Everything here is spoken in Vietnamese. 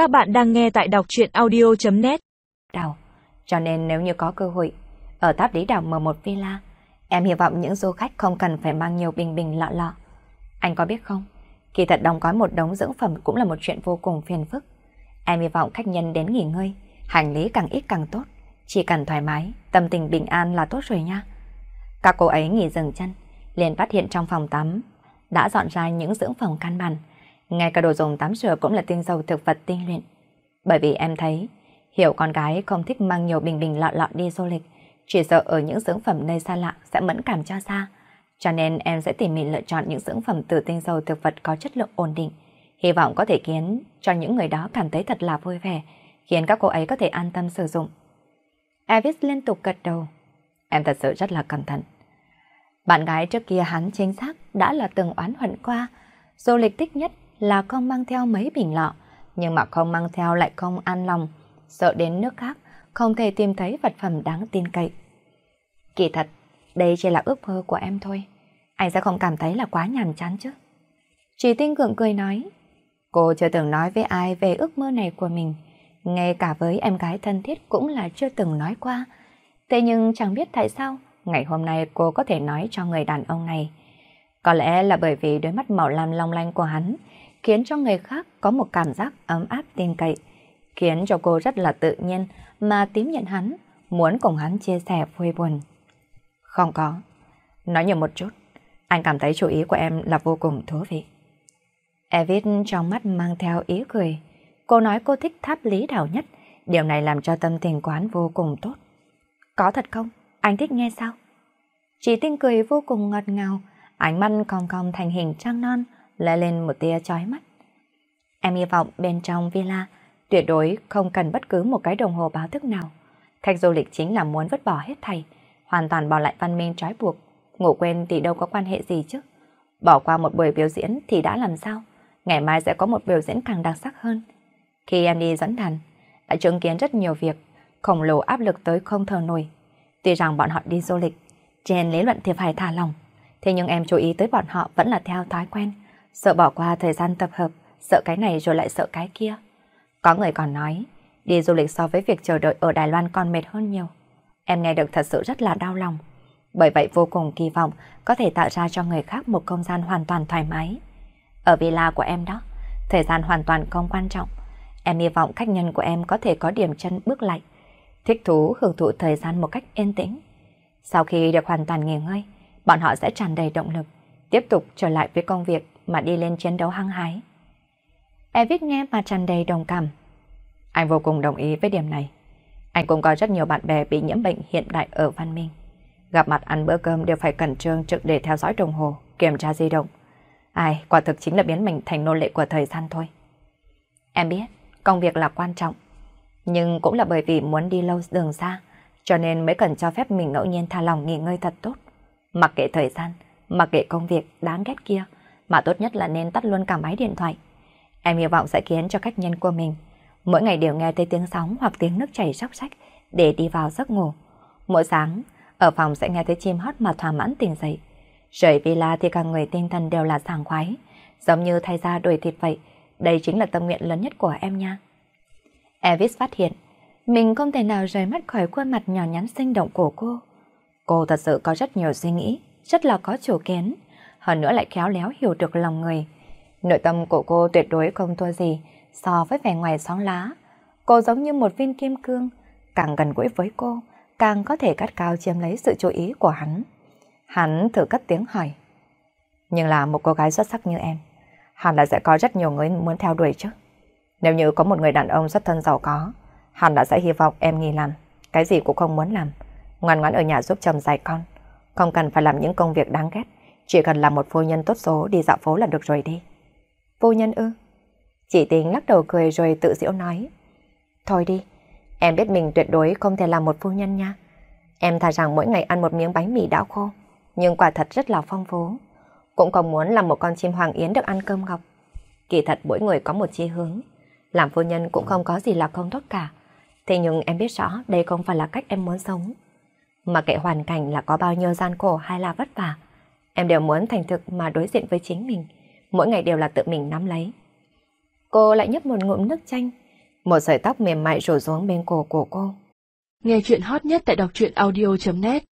Các bạn đang nghe tại đọc truyện audio.net Đảo, cho nên nếu như có cơ hội, ở tháp lý đảo mở một villa, em hy vọng những du khách không cần phải mang nhiều bình bình lọ lọ. Anh có biết không, kỳ thật đóng gói một đống dưỡng phẩm cũng là một chuyện vô cùng phiền phức. Em hy vọng khách nhân đến nghỉ ngơi, hành lý càng ít càng tốt, chỉ cần thoải mái, tâm tình bình an là tốt rồi nha. Các cô ấy nghỉ dừng chân, liền phát hiện trong phòng tắm đã dọn ra những dưỡng phẩm căn bản. Ngay cả đồ dùng tắm rửa cũng là tinh dầu thực vật tinh luyện. Bởi vì em thấy, hiểu con gái không thích mang nhiều bình bình lọ lọ đi du lịch, chỉ sợ ở những dưỡng phẩm nơi xa lạ sẽ mẫn cảm cho xa. Cho nên em sẽ tỉ mỉ lựa chọn những dưỡng phẩm từ tinh dầu thực vật có chất lượng ổn định. Hy vọng có thể khiến cho những người đó cảm thấy thật là vui vẻ, khiến các cô ấy có thể an tâm sử dụng. Elvis liên tục gật đầu. Em thật sự rất là cẩn thận. Bạn gái trước kia hắn chính xác đã là từng oán hận qua. Du lịch thích nhất là không mang theo mấy bình lọ, nhưng mà không mang theo lại không an lòng. Sợ đến nước khác, không thể tìm thấy vật phẩm đáng tin cậy. Kỳ thật, đây chỉ là ước mơ của em thôi. Anh sẽ không cảm thấy là quá nhàm chán chứ. Chỉ tinh gượng cười nói. Cô chưa từng nói với ai về ước mơ này của mình. Ngay cả với em gái thân thiết cũng là chưa từng nói qua. Thế nhưng chẳng biết tại sao ngày hôm nay cô có thể nói cho người đàn ông này. Có lẽ là bởi vì đôi mắt màu lam long lanh của hắn khiến cho người khác có một cảm giác ấm áp tin cậy, khiến cho cô rất là tự nhiên mà tím nhận hắn, muốn cùng hắn chia sẻ vui buồn. Không có. Nói nhiều một chút, anh cảm thấy chú ý của em là vô cùng thú vị. Evit trong mắt mang theo ý cười. Cô nói cô thích tháp lý đảo nhất, điều này làm cho tâm tình quán vô cùng tốt. Có thật không? Anh thích nghe sao? Chỉ tinh cười vô cùng ngọt ngào, ánh mắt cong cong thành hình trăng non, lại lên một tia chói mắt. Em hy vọng bên trong villa tuyệt đối không cần bất cứ một cái đồng hồ báo thức nào. Khách du lịch chính là muốn vứt bỏ hết thầy, hoàn toàn bỏ lại văn minh trói buộc. Ngủ quên thì đâu có quan hệ gì chứ. Bỏ qua một buổi biểu diễn thì đã làm sao? Ngày mai sẽ có một biểu diễn càng đặc sắc hơn. Khi em đi dẫn đàn, đã chứng kiến rất nhiều việc, khổng lồ áp lực tới không thở nổi. Tuy rằng bọn họ đi du lịch, trên lý luận thì phải thả lòng, thế nhưng em chú ý tới bọn họ vẫn là theo thói quen, sợ bỏ qua thời gian tập hợp, sợ cái này rồi lại sợ cái kia. Có người còn nói, đi du lịch so với việc chờ đợi ở Đài Loan còn mệt hơn nhiều. Em nghe được thật sự rất là đau lòng. Bởi vậy vô cùng kỳ vọng có thể tạo ra cho người khác một không gian hoàn toàn thoải mái. Ở villa của em đó, thời gian hoàn toàn không quan trọng. Em hy vọng khách nhân của em có thể có điểm chân bước lại, thích thú hưởng thụ thời gian một cách yên tĩnh. Sau khi được hoàn toàn nghỉ ngơi, bọn họ sẽ tràn đầy động lực, tiếp tục trở lại với công việc mà đi lên chiến đấu hăng hái. Evic nghe mà tràn đầy đồng cảm. Anh vô cùng đồng ý với điểm này. Anh cũng có rất nhiều bạn bè bị nhiễm bệnh hiện đại ở Văn Minh. Gặp mặt ăn bữa cơm đều phải cẩn trương trực để theo dõi đồng hồ, kiểm tra di động. Ai, quả thực chính là biến mình thành nô lệ của thời gian thôi. Em biết, công việc là quan trọng, nhưng cũng là bởi vì muốn đi lâu đường xa, cho nên mới cần cho phép mình ngẫu nhiên tha lòng nghỉ ngơi thật tốt. Mặc kệ thời gian, mặc kệ công việc đáng ghét kia, mà tốt nhất là nên tắt luôn cả máy điện thoại. Em hy vọng sẽ khiến cho khách nhân của mình mỗi ngày đều nghe thấy tiếng sóng hoặc tiếng nước chảy róc rách để đi vào giấc ngủ. Mỗi sáng, ở phòng sẽ nghe thấy chim hót mà thỏa mãn tỉnh dậy. Rời villa thì cả người tinh thần đều là sảng khoái, giống như thay ra đổi thịt vậy. Đây chính là tâm nguyện lớn nhất của em nha. Elvis phát hiện, mình không thể nào rời mắt khỏi khuôn mặt nhỏ nhắn sinh động của cô. Cô thật sự có rất nhiều suy nghĩ, rất là có chủ kiến, hơn nữa lại khéo léo hiểu được lòng người. Nội tâm của cô tuyệt đối không thua gì so với vẻ ngoài sóng lá. Cô giống như một viên kim cương, càng gần gũi với cô, càng có thể cắt cao chiếm lấy sự chú ý của hắn. Hắn thử cất tiếng hỏi. Nhưng là một cô gái xuất sắc như em, hẳn là sẽ có rất nhiều người muốn theo đuổi chứ. Nếu như có một người đàn ông xuất thân giàu có, hẳn đã sẽ hy vọng em nghỉ làm, cái gì cũng không muốn làm. Ngoan ngoãn ở nhà giúp chồng dạy con, không cần phải làm những công việc đáng ghét, chỉ cần là một phu nhân tốt số đi dạo phố là được rồi đi. Phu nhân ư? Chị tính lắc đầu cười rồi tự diễu nói. Thôi đi, em biết mình tuyệt đối không thể làm một phu nhân nha. Em thà rằng mỗi ngày ăn một miếng bánh mì đảo khô, nhưng quả thật rất là phong phú. Cũng không muốn làm một con chim hoàng yến được ăn cơm ngọc. Kỳ thật mỗi người có một chí hướng. Làm phu nhân cũng không có gì là không tốt cả. Thế nhưng em biết rõ đây không phải là cách em muốn sống. Mà kệ hoàn cảnh là có bao nhiêu gian khổ hay là vất vả. Em đều muốn thành thực mà đối diện với chính mình. Mỗi ngày đều là tự mình nắm lấy. Cô lại nhấp một ngụm nước chanh. Một sợi tóc mềm mại rủ xuống bên cổ của cô. Nghe chuyện hot nhất tại đọc truyện audio.net